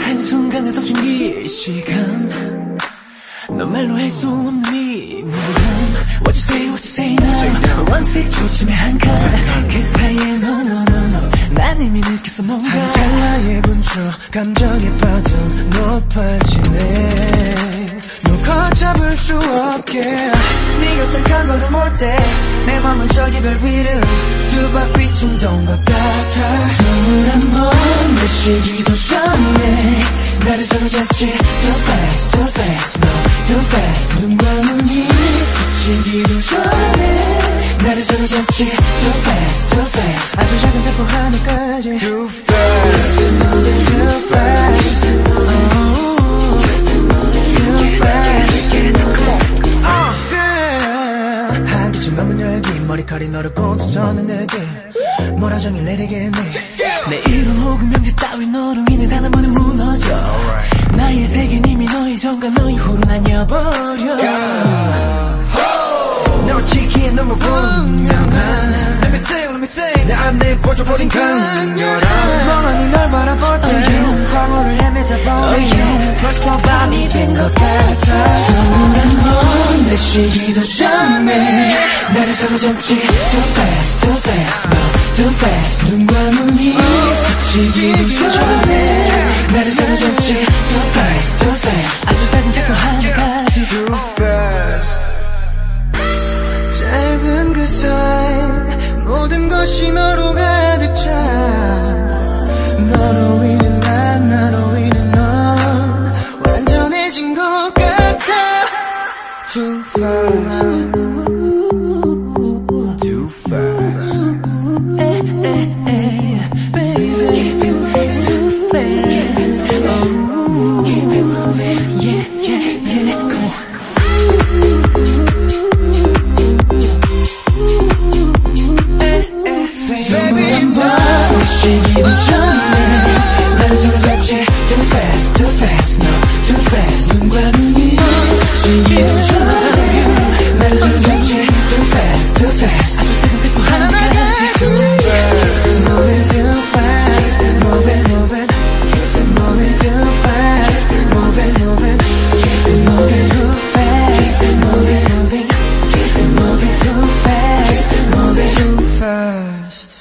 한순간에 덮친 이 시간. 너 말로 할 수 없는 이 무감 What you say, what you say now. 원색 초침의 한칸그 사이에 no no no no. 난 이미 느꼈어 뭔가. 한 찰나의 분초 감정의 파도 높아지네. 놓고 잡을 수 없게. 네가 딱한 걸음 올때내 맘은 저기 별 위를 두 바퀴 충동 것 같아 숨을 한번 내쉬기도 전에 나를 사로잡지. Too fast too fast no too fast. 눈과 눈이 스치기도 전에 나를 사로잡지. Too fast too fast. 아주 작은 세포 하나까지 머리칼이 너를 꽂아서는 느낌 몰아정이 내리겠네. 내 이름 혹은 명제 따위 너로 인해 단 한 번에 무너져. 나의 세계는 이미 너의 전과 너의 후로 나뉘어버려. 너 지키에 너무 분명한 Let me think, let me think 내 안에 꽂혀버린 강렬한 멍하니 널 바라볼 때 황홀을 헤매다 보니 벌써 밤이 된 것 같아. 숨을 한번 내쉬기도 전에. 나를 사로잡지 Too fast, too fast, no, too fast. 눈과 눈이 스치기도 전에. 나를 사로잡지 Too fast, too fast. 아주 작은 세포 하나까지 Too fast. 짧은 그 사이 모든 것이 너로 가 마치기 Too fast, too fast, no, too fast 눈과 눈이 마치기 전에 Too fast, too fast Too fast Move it too fast Move it, move it Keep it too fast Move it, move it Keep moving too fast Move moving moving too fast Move too fast.